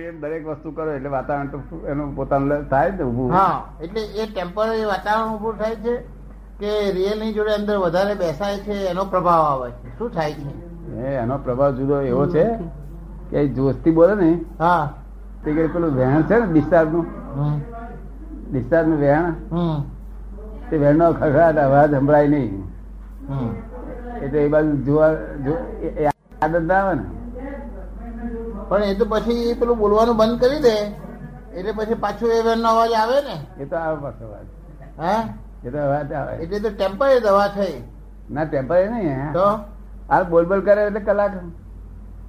એ દરેક વસ્તુ કરો એટલે વાતાવરણ તો એનું પોતાનું થાય ને ઊભું. હા એટલે એ ટેમ્પરરી વાતાવરણ ઉભું થાય છે કે રિયલની જોડે અંદર વધારે બેસાય છે એનો પ્રભાવ આવે છે. શું થાય છે? એ એનો પ્રભાવ જુદો એવો છે કે જોસ્તી બોલે ને હા. તે કે પેલું વહેણ છે ને ડિસ્ચાર્જનું. ડિસ્ચાર્જનું વહેણ હમ. તે વહેણ નો ખગડાટ અવાજ સંભળાય નહીં. એટલે એ બાજુ જોવા આદત ના આવે ને. પણ એ તો પછી પેલું બોલવાનું બંધ કરી દે. એટલે પછી પાછું એ વેન અવાજ આવે ને. એ તો આવે પાછો અવાજ. હા? એ તો અવાજ આવે. એટલે તો ટેમ્પરરી દવા થઈ. ના ટેમ્પર નહીં તો? આ બોલ બોલ કરે એટલે કલાક.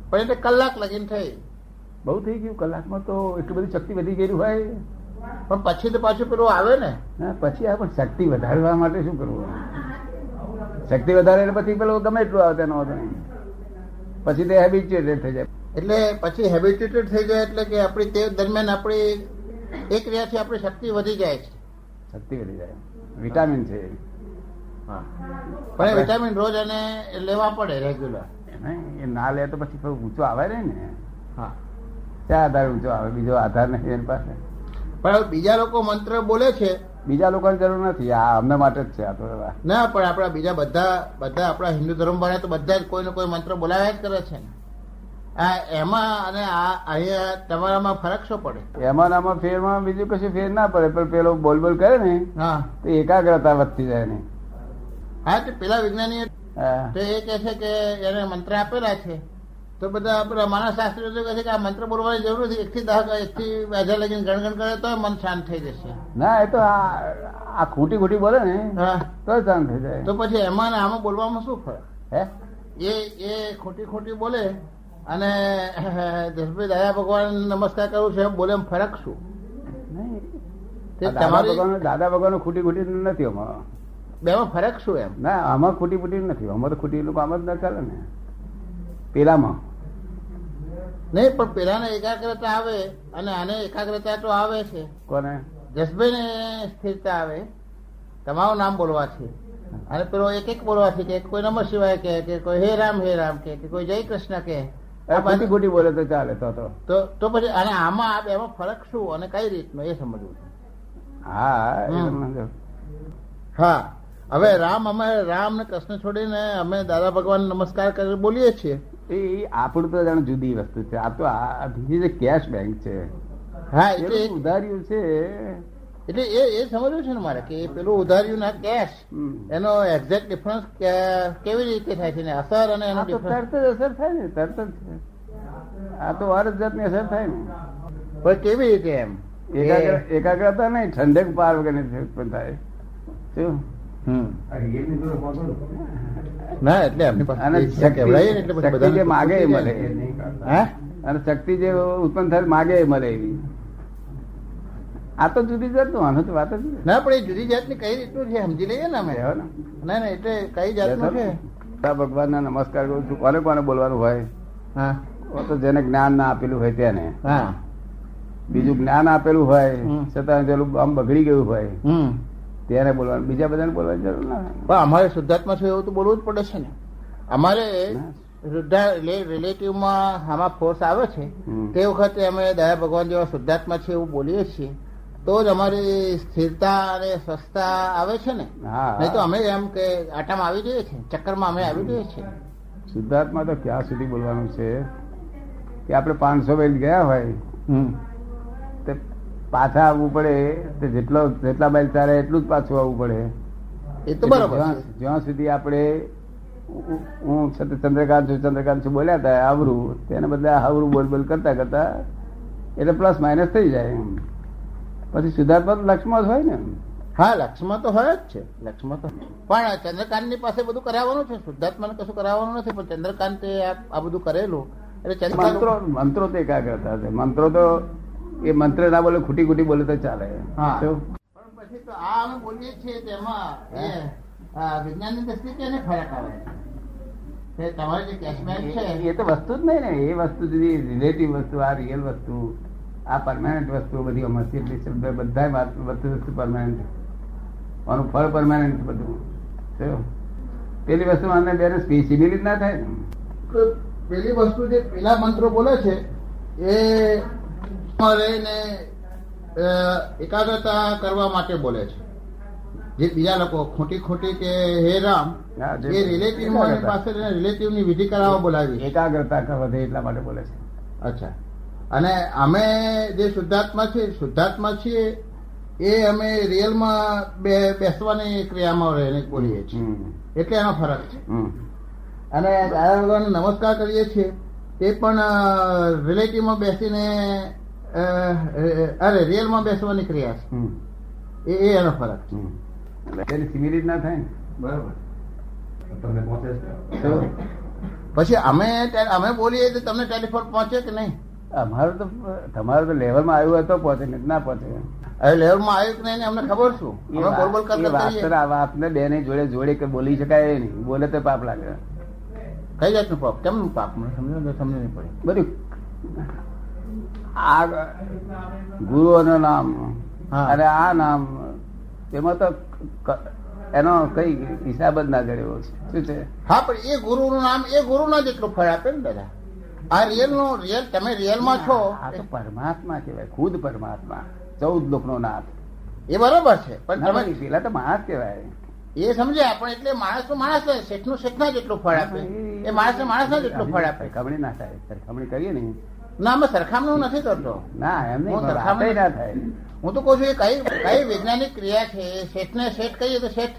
પણ એટલે કલાક લગીન થઈ. બહુ થઈ ગયું કલાકમાં તો એટલી બધી શક્તિ વધી ગયેલી હોય. પણ પછી તો પાછું પેલું આવે ને. પછી આ પણ શક્તિ વધારવા માટે શું કરવું? શક્તિ વધારે એટલે પછી પેલો ગમે એટલું આવે તેનો પછી તે હેબિચ્યુએટેડ થઈ જાય. એટલે પછી હેબિટેટેડ થઈ જાય એટલે કે આપણી તે દરમિયાન આપણી એક ક્રિયાથી આપણી શક્તિ વધી જાય છે. શક્તિ વધી જાય. વિટામિન છે. પણ વિટામિન રોજ અને લેવા પડે રેગ્યુલર નહીં? એ ના લે તો પછી થોડું ઊંચો આવે ને. હા. ત્યાં આધાર ઊંચો આવે? બીજો આધાર નથી એની પાસે. પણ બીજા લોકો મંત્ર બોલે છે. બીજા લોકોની જરૂર નથી. આ અમને માટે જ છે આ તો ના પણ આપણા બીજા બધા બધા આપણા હિન્દુ ધર્મ વાળા તો બધા જ કોઈ ને કોઈ મંત્ર બોલાવ્યા જ કરે છે ને. એમાં અને આ અહીંયા તમારામાં ફરક શું પડે? એમાં આમાં ફેરમાં બીજું કશું ફેર ના પડે પણ પેલો બોલ બોલ કરે ને હા. તો એકાગ્રતા વધતી જાય ને. હા તો પેલા વિજ્ઞાની. તો એ કહે છે કે એને મંત્ર આપેલા છે. તો બધા આપણા માનસ શાસ્ત્રીઓ તો કહે છે કે આ મંત્ર બોલવાની જરૂર નથી. એકથી દહ એકથી હજાર લગીને ગણગણ કરે તો મન શાંત થઈ જશે. ના એ તો આ આ ખોટી ખોટી બોલે ને હા. તો શાંત થઈ જાય. તો પછી એમાં આમાં બોલવામાં શું ફરક? હે? એ એ ખોટી ખોટી બોલે અને જસભાઈ દાદા ભગવાન નમસ્કાર કરું છું એમ બોલે એમ ફરક શું? દાદા ભગવાન દાદા ભગવાન ખોટી ખોટી નથી આમાં બેમાં ફરક શું એમ? ના આમાં ખૂટી ખોટી નથી. આમાં તો ખૂટી લોકો આમાં જ ના ચાલે ને. પેલામાં. નહીં પણ પેલાને એકાગ્રતા આવે અને આને એકાગ્રતા તો આવે છે. કોને? જસભાઈ ને સ્થિરતા આવે. તમારું નામ બોલવા છે. અને પેલો એક એક બોલવા છે કે કોઈ નમઃ શિવાય કે કોઈ હે રામ હે રામ કે કોઈ જય કૃષ્ણ કે એ ખોટી બોલે તો ચાલે તો તો. તો પછી અને આમાં એમાં ફરક શું અને કઈ રીતનો એ સમજવું હા હા હવે રામ અમે રામ ને કૃષ્ણ છોડીને અમે દાદા ભગવાન નમસ્કાર કરી બોલીએ છીએ. એ આપણું તો જાણે જુદી વસ્તુ છે. આ તો આ બીજી જે કેશ બેંક છે હા એ ઉધાર્યું છે. એટલે એ એ સમજવું છે ને મારે કે પેલું ઉધાર્યું ના કેશ એનો એક્ઝેક્ટ ડિફરન્સ કેવી રીતે થાય છે ને અસર અને એનો આ તો તરત જ અસર થાય ને તરત જ આ તો વાર જાતની અસર થાય ને. પણ કેવી રીતે એમ? એકાગ્રતા નહીં ઠંડક પાર વગરની ઉત્પન્ન થાય. શું? હમ. ના એટલે એમની પાસે માગે એ મળે. અને શક્તિ જે ઉત્પન્ન થાય માગે એ મળે એવી. આ તો જુદી જાતનું આનું વાત જ ના પણ એ જુદી જાતની કઈ રીતનું છે સમજી લઈએ ને અમે. ના? ના એટલે કઈ જાતનું છે? ભગવાન ના નમસ્કાર કરું છું. કોને કોને બોલવાનું હોય? હા. તો જેને જ્ઞાન ના આપેલું હોય તેને. હા. બીજું જ્ઞાન આપેલું હોય. છતાં પેલું આમ બગડી ગયું હોય ત્યારે બોલવાનું બીજા બધાને બોલવાની જરૂર ના પણ અમારે શુદ્ધાત્મા છે એવું તો બોલવું જ પડે છે ને. અમારે રિલેટિવમાં આમાં ફોર્સ આવે છે. તે વખતે અમે દયા ભગવાન જેવા શુદ્ધાત્મા છે એવું બોલીએ છીએ. તો જ અમારી સ્થિરતા અને સ્વસ્થતા આવે છે ને? હા. નહીં તો અમે એમ કે આટામાં આવી જઈએ છીએ. ચક્કરમાં અમે આવી જઈએ છીએ. સિદ્ધાર્થમાં તો ક્યાં સુધી બોલવાનું છે? કે આપણે પાંચસો બેન ગયા હોય તે પાછા આવવું પડે તે જેટલો જેટલા માઇલ ચાલે એટલું જ પાછું આવવું પડે. એ તો બરાબર જ્યાં જ્યાં સુધી આપણે હું- ચંદ્રકાંત છું ચંદ્રકાંત છું બોલ્યા હતા આવરું તેને બદલે આવરું બોલ બોલ કરતા કરતા એટલે પ્લસ માઇનસ થઈ જાય એમ. પછી તો લક્ષ્યમાં હોય ને? હા લક્ષ્મણ તો હોય જ છે. લક્ષ્મણ તો પણ ચંદ્રકાંતની પાસે બધું કરાવવાનું છે? શુદ્ધાત્માને કશું કરાવવાનું નથી પણ ચંદ્રકાંતે આ બધું કરેલું. એટલે મંત્રો મંત્રો તો એકાગ્રતા છે મંત્રો તો એ મંત્ર ના બોલે ખૂટી ખૂટી બોલે તો ચાલે. હા. પણ પછી તો આ અમે બોલીએ છીએ તેમાં વિજ્ઞાનની દ્રષ્ટિએ કેને ફરક આવે? તમારે તમારી જે કેશબેક છે એ તો વસ્તુ જ નહીં ને. એ વસ્તુ જુદી રિલેટિવ વસ્તુ આ રિયલ વસ્તુ. આ પરમાનન્ટ વસ્તુ બધી મસ્જિદ શબ્દ બધા વસ્તુ વસ્તુ પરમાનન્ટ આનું ફળ પરમાનન્ટ બધું. પેલી વસ્તુ અમને બેને સ્પેસિબિલિટી ના થાય ને? તો પેલી વસ્તુ જે પેલા મંત્રો બોલે છે એ રહીને એકાગ્રતા કરવા માટે બોલે છે. જે બીજા લોકો ખોટી ખોટી કે હે રામ જે- એ રિલેટિવ પાસે રિલેટિવની વિધિ કરાવવા બોલાવી એકાગ્રતા વધે એટલા માટે બોલે છે. અચ્છા. અને અમે જે શુદ્ધાત્મા છીએ શુદ્ધાત્મા છીએ એ અમે રિયલમાં બે બેસવાની ક્રિયામાં રહીને બોલીએ છીએ. એટલે એનો ફરક છે. અને દાદા ભગવાન નમસ્કાર કરીએ છીએ તે પણ રિલેટિવમાં બેસીને અરે રિયલમાં બેસવાની ક્રિયા છે. એ એ એનો ફરક છે. હમ. સિમિલિટ ના થાય બરાબર. તમને પહોંચે છે પછી અમે અમે બોલીએ તો તમને ટેલિફોન પહોંચે કે નહીં? અમારું તો તમારું તો લેવલમાં આવ્યું હોય તો પહોંચે ને ના પહોંચે હવે લેવલમાં આવ્યું કે નહીં અમને ખબર શું? બોલબોલ કરતા વાતને બેને જોડે જોડે કે બોલી શકાય નહીં. બોલે તો પાપ લાગે. કઈ જાતનું પાપ? કેમનું પાપ? મને સમજો સમજ નહીં પડે. બધું. આ ગુરુઓનું નામ. અને આ નામ એમાં તો એનો કઈ હિસાબ જ ના કર્યો છે શું છે? હા પણ એ ગુરુનું નામ એ ગુરુના જેટલું ફળ આપે ને દાદા આ રિયલ નો રિયલ તમે રિયલમાં છો. આ તો પરમાત્મા કહેવાય ખુદ પરમાત્મા ચૌદ લોકનો નાથ. એ બરોબર છે પણ ના, તમે પેલા તો માણસ કહેવાય. એ સમજ્યા પણ એટલે માણસ તો માણસ ને શેઠનું શેઠના જેટલું ફળ આપે. એ માણસ ને માણસના જેટલું ફળ આપે. સરખામણી ના થાય સરખામણી કરીએ ને ના અમે સરખામણી નથી કરતો. ના એમ નહીં સરખામણી- ના થાય. હું તો કહું છું એ કઈ કઈ વૈજ્ઞાનિક ક્રિયા છે? શેઠને શેઠ કહીએ તો શેઠ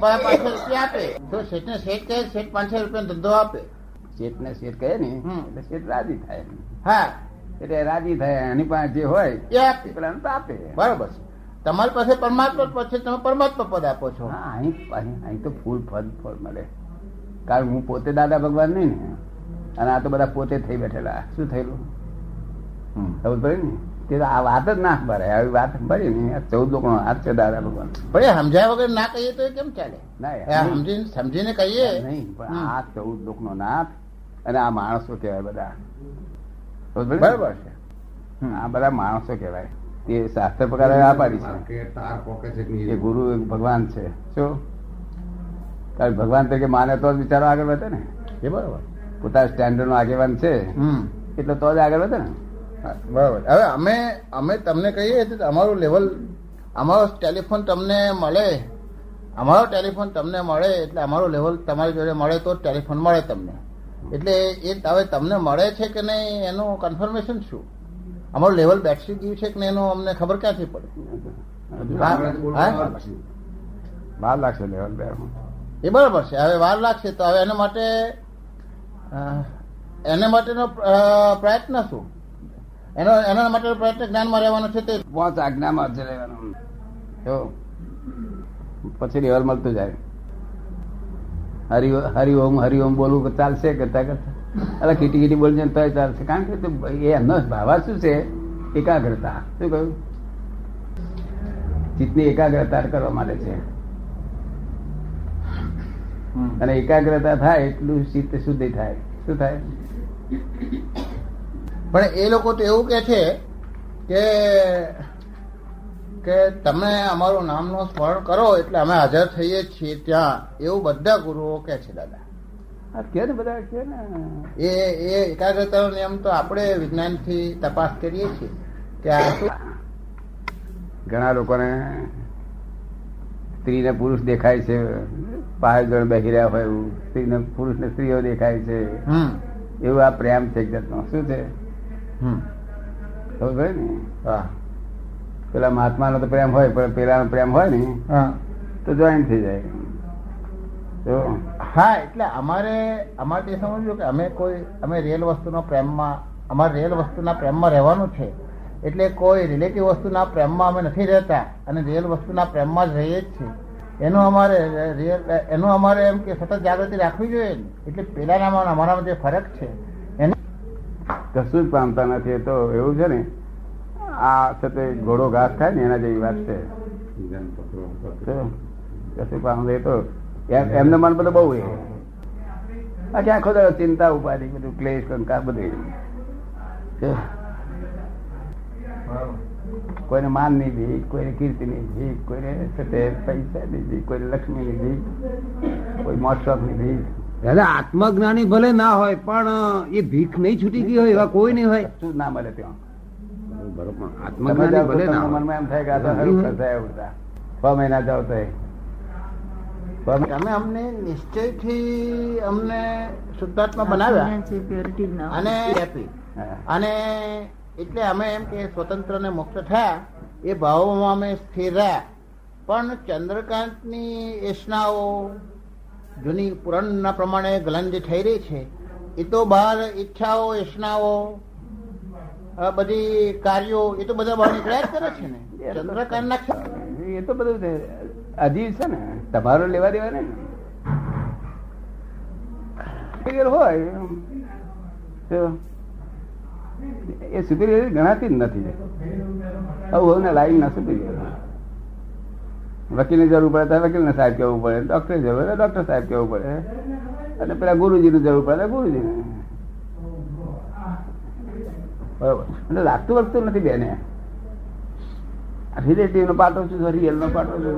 પાંચસો રૂપિયા આપે. તો શેઠને શેઠ કહે શેઠ પાંચસો રૂપિયા ધંધો આપે. શેઠ ને શેઠ કહે ને. એટલે શેઠ રાજી થાય હા. એટલે રાજી થાય એની પાસે જે હોય એ આપે. આપે. બરોબર છે. તમારી પાસે પરમાત્મા પદ છે તમે પરમાત્મા પદ આપો છો. હા અહીં અહીં તો ફૂલ ફળ ફળ મળે. કારણ હું પોતે દાદા ભગવાન નહીં ને અને આ તો બધા પોતે થઈ બેઠેલા. શું થયેલું? ખબર પડે ને? તે આ વાત જ ના ભરાય આવી વાત ભરી ને ચૌદ લોકો હાથ છે દાદા ભગવાન. પણ સમજાય વગર ના કહીએ તો કેમ ચાલે? ના સમજીને સમજીને કહીએ. નહીં પણ. આ ચૌદ લોકો નો નાથ અને આ માણસો કહેવાય બધા. બરાબર છે. આ બધા માણસો કહેવાય. તે શાસ્ત્ર પ્રકારે આ પાડી છે. ગુરુ ભગવાન છે. શું? કારણ ભગવાન તરીકે માને તો જ વિચારો આગળ વધે ને? એ બરાબર. પોતાના સ્ટેન્ડર્ડ નો આગેવાન છે. એટલે તો જ આગળ વધે ને? બરાબર. હવે અમે અમે તમને કહીએ તો અમારું લેવલ અમારો ટેલિફોન તમને મળે. અમારો ટેલિફોન તમને મળે એટલે અમારું લેવલ તમારી જોડે મળે તો ટેલિફોન મળે તમને. એટલે એ હવે તમને મળે છે કે નહીં એનું કન્ફર્મેશન શું? અમારું લેવલ બેટરી ગયું છે કે નહીં એનું અમને ખબર ક્યાંથી પડે. વાર લાગશે લેવલ બે એ બરાબર છે. હવે વાર લાગશે તો હવે એના માટે એના માટેનો પ્રયત્ન શું? એનો એના માટેનો પ્રયત્ન જ્ઞાનમાં રહેવાનો છે તે? પાંચ આજ્ઞામાં જ રહેવાનું. પછી લેવલ મળતું જાય. હરિ હરિઓમ હરિઓમ બોલવું ચાલશે કરતા કરતા. એટલે ખીટી ખીટી બોલી ને ચાલશે. કારણ કે એમનો ભાવા શું છે? એકાગ્રતા. શું કહ્યું? ચિત્તની એકાગ્રતા કરવા માટે છે. અને એકાગ્રતા થાય એટલું ચિત્ત શુદ્ધ થાય. શું થાય? પણ એ લોકો તો એવું કે છે કે કે તમે અમારું નામનું સ્મરણ કરો એટલે અમે હાજર થઈએ છીએ ત્યાં. એવું બધા ગુરુઓ કે છે દાદા. આ કે ને બધા કે ને? એ એ એકાગ્રતાનો નિયમ તો આપણે વિજ્ઞાનથી તપાસ કરીએ છીએ કે આ શું ઘણા લોકોને સ્ત્રી ને પુરુષ દેખાય છે પાંચ જણ બેસી રહ્યા હોય એવું. સ્ત્રી ને પુરુષ ને સ્ત્રીઓ દેખાય છે. હમ. એવું આ પ્રેમ છે એક જાતનો. શું છે? હમ. ખબર ને? હા. પેલા મહાત્માનો તો પ્રેમ હોય પણ પેલાનો પ્રેમ હોય ને હા. તો જોઈન થઈ જાય. તો હા એટલે અમારે અમારે તે સમજવું કે અમે કોઈ અમે રિયલ વસ્તુનો પ્રેમમાં અમારે રિયલ વસ્તુના પ્રેમમાં રહેવાનું છે. એટલે કોઈ રિલેટિવ વસ્તુના પ્રેમમાં અમે નથી રહેતા અને રિયલ વસ્તુના પ્રેમમાં જ રહીએ જ છીએ. એનું અમારે રિયલ એનું અમારે એમ કે સતત જાગૃતિ રાખવી જોઈએ ને. એટલે પેલાનામાં અમારામાં જે ફરક છે એને કશું જ પામતા નથી તો એવું છે ને આ છે તે ઘોડો ઘાસ ખાય ને એના જેવી વાત છે. કશું એ તો એમને મન બધું બહુ એ. બાકી આખો દાડો ચિંતા ઉપાધિ બધું ક્લેશ કંકા બધું. કોઈને માનની ભીખ કોઈને કીર્તિ ની ભીખ કોઈને છે તે પૈસા ની ભીખ કોઈને લક્ષ્મી ની ભીખ કોઈ મોટશોપની જીત દાદા આત્મજ્ઞાની ભલે ના હોય પણ એ ભીખ નહીં છૂટી ગઈ હોય એવા કોઈ નહીં હોય. શું ના મળે ત્યાં. બરોબર. આત્મજ્ઞાની ભલે ના મનમાં એમ થાય કે આ તો સારું થશે એવું છ મહિના જાઓ તો તમે અમને નિશ્ચયથી અમને શુદ્ધાત્મા બનાવ્યા. અને આપી. અને એટલે અમે એમ કે સ્વતંત્ર ને મુક્ત થયા. એ ભાવોમાં અમે સ્થિર રહ્યા. પણ ચંદ્રકાંતની એસનાઓ જૂની પુરાણના પ્રમાણે ગલન જે થઈ રહી છે. એ તો બહાર ઈચ્છાઓ એસનાઓ બધી કાર્યો એ તો બધા બહાર નીકળ્યા કરે છે ને? ચંદ્રકાંતના ક્ષેત્ર- એ તો બધું. અજીબ છે ને. તમારો લેવા દેવા ને? હોય. એ સુપિરિયર ગણાતી જ નથી. આવું ને લાઈન ના સુપિરિયર વકીલની જરૂર પડે તો વકીલને સાહેબ કહેવું પડે ડોક્ટર જરૂર પડે ડોક્ટર સાહેબ કહેવું પડે. અને પેલા ગુરુજીની જરૂર પડે ગુરુજીને. બરોબર. એટલે લાગતું વળતું નથી બેને. રિલેટિવ નો પાટો છું રિયલ નો પાટો છું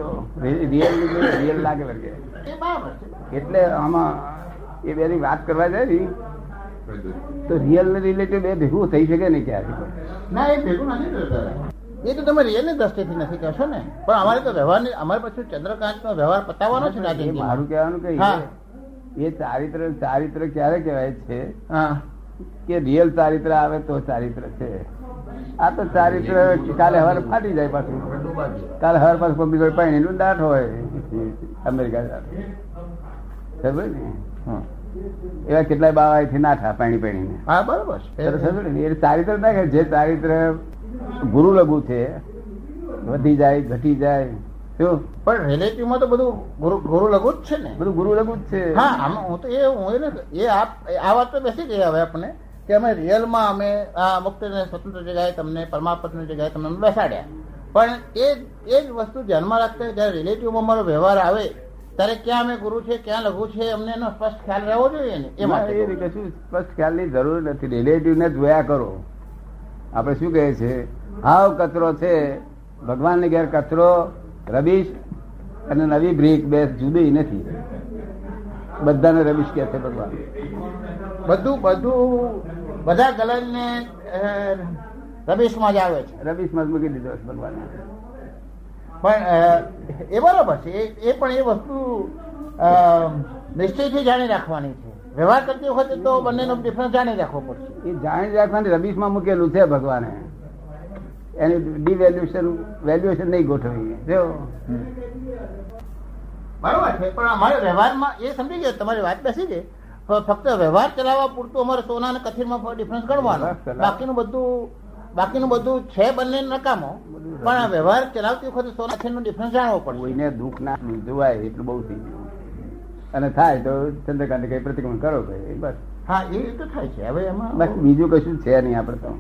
રિયલ રિયલ લાગે છે. એટલે આમાં એ બેની વાત કરવા જાય ને તો રિયલ ને રિલેટિવ બે ભેગું થઈ શકે નહીં ક્યારે ના એ ભેગું નથી એ તો તમે રિયલની દ્રષ્ટિથી નથી કહેશો ને. પણ અમારે તો વ્યવહાર અમારે પછી ચંદ્રકાંતનો વ્યવહાર પતાવવાનો છે ને. મારું કહેવાનું કઈ એ ચારિત્ર ચારિત્ર ક્યારે કહેવાય છે? હા. કે રિયલ ચારિત્ર આવે તો ચારિત્ર છે આ તો ચારિત્ર કાલે હવાર ફાટી જાય પાછું કાલે હવાર પાછું કોમ્પી જોડે પાણી દાંત હોય અમેરિકા દાંત. ખબર ને. એવા કેટલાય બાવા અહીંથી ના થા પાણી પાણીને હા બરોબર? એ ચારિત્ર ના કે જે ચારિત્ર ગુરુ લઘુ છે વધી જાય ઘટી જાય પણ રિલેટિવમાં તો બધું ગુરુ ગુરુ લઘુ જ છે ને. બધું ગુરુ લઘુ જ છે. હા આમાં હું તો એ હું એને એ આપ આ વાત તો બેસી ગઈ હવે આપણને કે અમે રિયલમાં અમે આ મુક્ત સ્વતંત્ર જગ્યાએ તમને પરમાત્માની જગ્યાએ તમને બેસાડ્યા. પણ એ એ જ વસ્તુ ધ્યાનમાં રાખતા જ્યારે રિલેટિવમાં અમારો વ્યવહાર આવે ત્યારે ક્યાં અમે ગુરુ છે ક્યાં લઘુ છે અમને એનો સ્પષ્ટ ખ્યાલ રહેવો જોઈએ ને એ માટે એ કશું સ્પષ્ટ ખ્યાલની જરૂર નથી. રિલેટિવ ને જોયા કરો. આપણે શું કહે છે? હાવ કચરો છે. ભગવાનની ઘેર કચરો રબીશ અને નવી બ્રેક બે જુદી નથી. બધાને રબીશ કે છે ભગવાન. બધું બધું બધા ગલનને રમેશમાં જ આવે છે. રબીશમાં મૂકી દીધો છે ભગવાને. પણ એ બરોબર છે. એ પણ એ વસ્તુ નિશ્ચયથી જાણી રાખવાની છે. વ્યવહાર કરતી વખતે તો બંનેનો ડિફરન્સ જાણી રાખવો પડશે. એ જાણી રાખવાની રબીશમાં મૂકેલું છે ભગવાને. એની ડિવેલ્યુશન વેલ્યુએશન નહીં ગોઠવી જો. બરોબર છે પણ અમારે વ્યવહારમાં એ સમજી ગયો તમારી વાત બેસી ગઈ. ફક્ત વ્યવહાર ચલાવવા પૂરતું અમારે સોના અને કથિરમાં ડિફરન્સ ગણવાનો બાકીનું બધું બાકીનું બધું છે બંને નકામો પણ આ વ્યવહાર ચલાવતી વખતે સોના કથિરનો ડિફરન્સ જાણવો પડે કોઈને દુઃખ ના જોવાય એટલું બહુ થઈ ગયું. અને થાય તો ચંદ્રકાંત કઈ પ્રતિક્રમણ કરો ભાઈ બસ. હા એ તો થાય છે. હવે એમાં બસ બીજું કશું છે નહીં આપણે તો.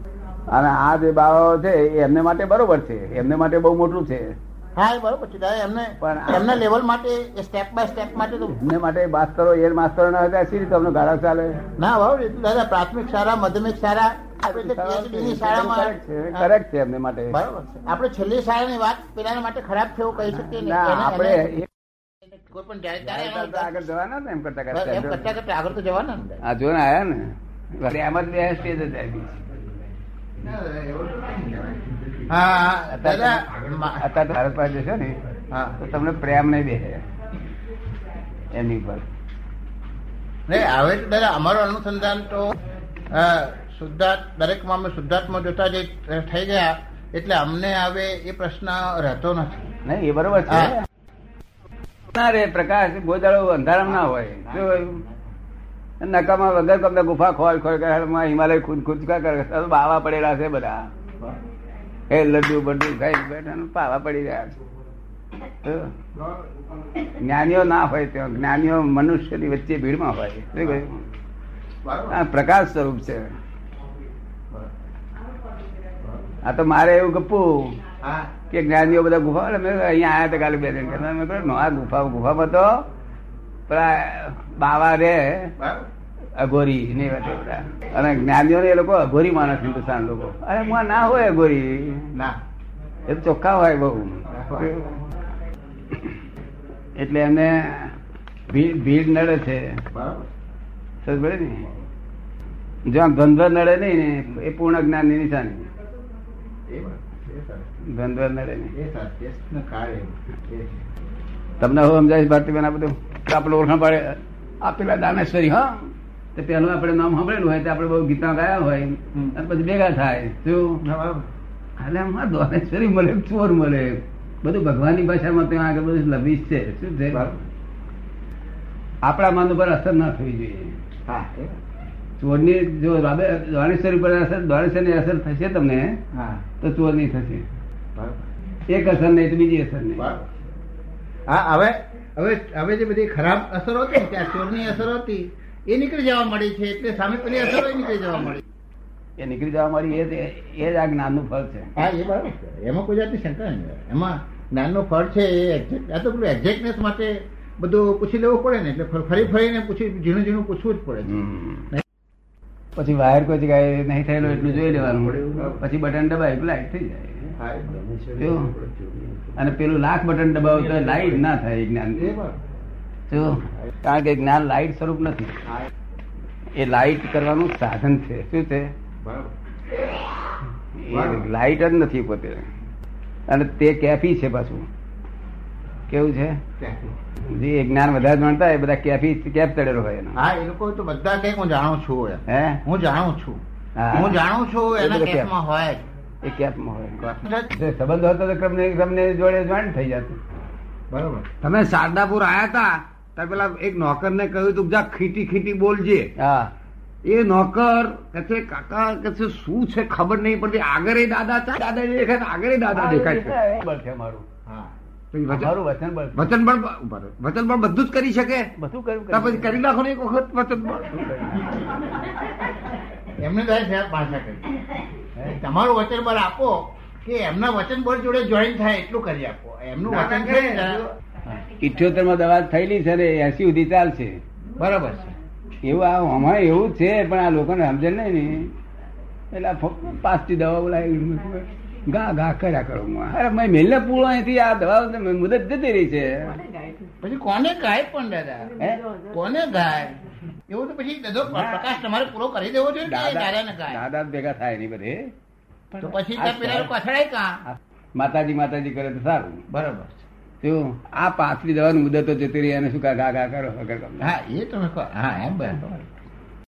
અને આ જે બાવાઓ છે એ એમને માટે બરોબર છે. એમને માટે બહુ મોટું છે. હા એ બરોબર છે. એમને પણ એમના લેવલ માટે સ્ટેપ બાય સ્ટેપ માટે તો એમને માટે માસ્તરો એ માસ્તરો ના હતા સી રીતે અમને ગાળા ચાલે? ના દાદા પ્રાથમિક શાળા માધ્યમિક શાળા કરેક્ટ છે એમને માટે. બરોબર છે. આપણે છેલ્લી શાળાની વાત પેલાના માટે ખરાબ છે એવું કહી શકીએ ના આપણે કોઈ પણ આગળ જવાના ને એમ કરતા બસ એમ કરતા કરતા કરતા આગળ તો જવાના ને જો ને આયા ને? એમ જ બે સ્ટેજ જ આવી હા દાદા અત્યારે તો ભારત પાસે જશો ને હા તો તમને પ્રેમ નહીં બેસે એની પર નહીં તો દાદા અમારું અનુસંધાન તો શુદ્ધાર્થ દરેકમાં અમે શુદ્ધાર્થમાં જોતા જે થઈ ગયા એટલે અમને હવે એ પ્રશ્ન રહેતો નથી. નહીં એ બરોબર છે. ના રે પ્રકાશ ગોદાળો અંધારામાં ના હોય. નકામાં વગર તમને ગુફા ખોલ ખોલ કરે હિમાલય ખુદ ખુદ કરે. બાવા પડેલા છે બધા. એ લડ્ડુ બડ્ડુ ખાઈ બેઠા પાવા પડી રહ્યા છે. જ્ઞાનીઓ ના હોય ત્યાં જ્ઞાનીઓ મનુષ્યની વચ્ચે ભીડમાં હોય. આ પ્રકાશ સ્વરૂપ છે. આ તો મારે એવું ગપવું કે જ્ઞાનીઓ બધા ગુફા મેં અહીંયા આયા હતા કાલે બે જણ. મેં કહ્યું, "નો, આ ગુફા ગુફામાં તો બાવા રે. અઘોરી ને અને જ્ઞાનીઓ એ લોકો અઘોરી માણસ હિન્દુસ્તાન લોકો. અરે હું ના હોય અઘોરી. ના. એ તો ચોખ્ખા હોય બહુ. એટલે એમને ભીડ નડે છે. બરાબર. ને? જ્યાં ગંધ નડે નહીં ને એ પૂર્ણ નિશાની. બરાબર. એ સરસ. દ્વંદ્વ નડે નહીં. તમને હવે સમજાય ભારતીબેન આ બધું? આપણે ઓળખાણ પાડે. આ પેલા દાનેશ્વરી હા? તો પેલું આપણે નામ સાંભળેલું હોય તો આપણે બહુ ગીતા ગાયા હોય. અને પછી ભેગા થાય. શું? એટલે આમાં દાનેશ્વરી મળે ચોર મળે બધું ભગવાનની ભાષામાં ત્યાં આગળ બધું લભીશ છે. શું છે? આપણા મન ઉપર અસર ના થવી જોઈએ. ચોરની જો દ્વાણેશ્વરી ઉપર પર અસરની અસર થશે તમને હા. તો ચોર નહીં થશે. એક અસર નહીં તો બીજી અસર નહીં. હા હવે હવે હવે જે બધી ખરાબ અસરો હતી ત્યાં ચોરની અસર હતી. એ નીકળી જવા મળી છે એટલે સામે પેલી અસર નીકળી જવા મળી એ નીકળી જવા મળી એ જ- એ જ આ જ્ઞાનનું ફળ છે. હા એ બરાબર છે. એમાં કોઈ જાતની શંકા નહીં એમાં જ્ઞાનનો ફળ છે એ એક્ઝેક્ટ આ તો પેલું એક્ઝેક્ટનેસ માટે બધું પૂછી લેવું પડે ને એટલે ફરી- ફરી ફરીને પૂછી ઝીણું ઝીણું પૂછવું જ પડે પછી વાયર કોઈ જગ્યાએ નહીં થયેલો એટલું જોઈ લેવાનું. પછી બટન દબાય લાઈટ થઈ જાય. અને પેલું લાખ બટન દબાવ તો લાઈટ ના થાય જ્ઞાન. એ બરાબર. શું? કારણ કે જ્ઞાન લાઈટ સ્વરૂપ નથી. એ લાઈટ કરવાનું સાધન છે. શું છે? લાઈટ જ નથી પોતે. અને તે કેફી છે પાછું. કેવું છે. જે જ્ઞાન વધારે જાણતા એ બધા કેફી કેફ ચડેલો હોય હા એ લોકો તો બધા કે હું જાણું છું હે? હું જાણું છું. હું. જાણું છું એ એના બધું હોય એ કેફમાં હોય. સંબંધ હતો તો તમને જોડે જોઈન્ટ થઈ જતું. બરોબર. તમે શારદાપુર આયા હતા પેલા એક નોકર ને કહ્યું તું જા ખીટી ખીટી બોલજે. એ નોકર કે કાકા કે શું છે ખબર નહીં પડતી આગળ એ દાદા દાદા દેખાય આગળ એ દાદા દેખાય છે. બળ છે અમારું હા. પછી વચન બળ વચન બધું જ કરી શકે? બધું કર્યું પછી કરી નાખો ને એક વખત વચન બળ એમને ભાષા કરી. તમારું વચન બળ આપો કે એમના વચન બળ જોડે જોઈન થાય એટલું કરી આપો. એમનું વચન ઇઠ્યોતેરમાં દવા થયેલી છે ને એસી સુધી ચાલશે. બરાબર છે. એવું આ હમણાં એવું જ છે પણ આ લોકોને સમજે નહીં ને. એટલે પાસથી દવા બોલાવી ગા ગા કર્યા કરો. અરે મેં મેલને પૂરો અહીંથી આ દવા મુદત જતી રહી છે. પછી કોને ગાય પણ દાદા? કોને ગાય? એવું તો પછી દાદો પ્રકાશ તમારે પૂરો કરી દેવો જોઈએ દાદા દાદા ભેગા થાય નહીં બધે. તો પછી માતાજી માતાજી કરે તો સારું. બરાબર છે. શું? આ પાછલી દવાની મુદતો જતી રહી અને શું કા ગા કરો? વગર. હા, એ કહો. હા, એમ બરાબર.